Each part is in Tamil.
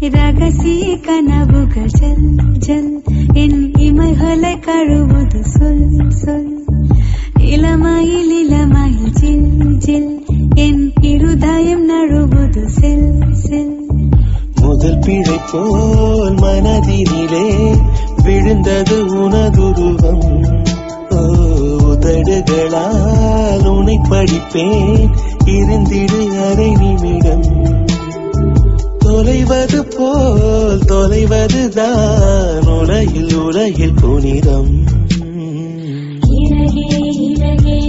ரகசிய கனவுகள் ஜல் ஜல் என் இமைகளை கழுவுது சொல் சொல் இளமையில் இளமையில் ஜில் ஜில் என் இருதயம் நழுவுது செல் செல் முதல் பிழை போல் மனதினிலே விழுந்தது உனதுருவம் உதடுகளால் உனை படிப்பேன் இருந்திடு அரை தொலைவதுதான் உலகில் உலகில் புனிதம். இலகே இலகே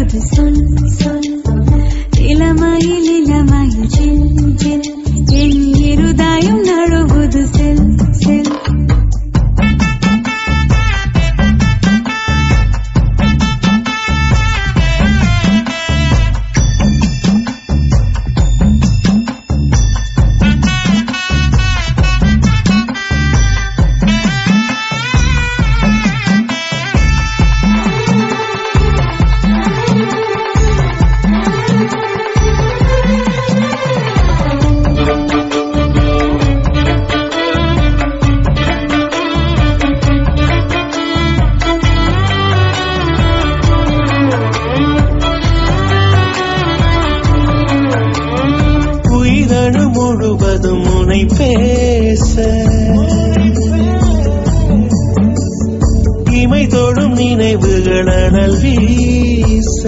கழுவது சொல் நினைவுகள் அனல் வீச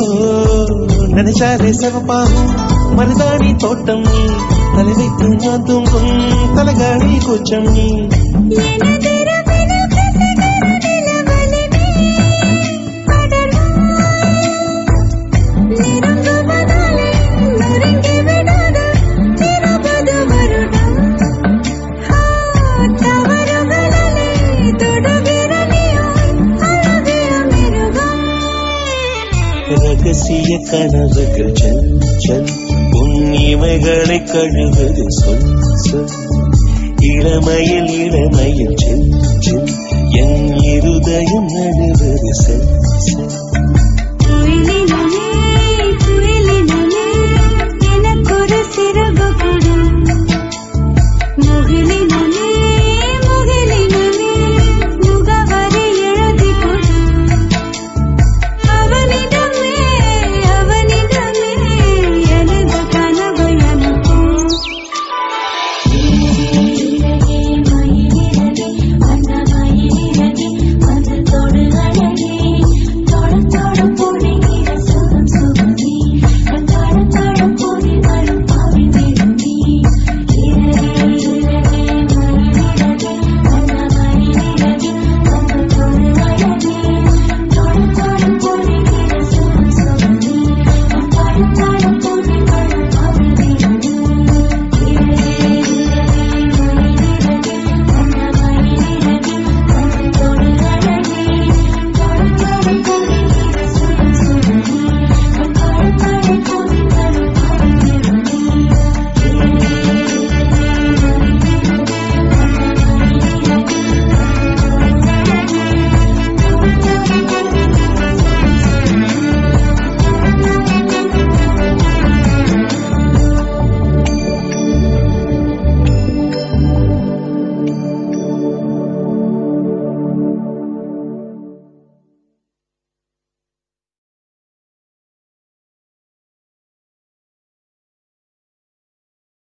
ஓ, நினைச்சாலே சிவப்பாகும் மருதாணி தோட்டம் நீ தலை வைத்து நான் தூங்கும் தலகாணி கூச்சம் நீ ரகசிய கனவுகள் ஜல் ஜல் உன் இமைகளை கழுவது சொல் சொல். இளமையில் இளமையில் செல் செல். என் இருதயம் நழுவது செல்.